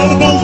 Bubble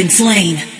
been slain.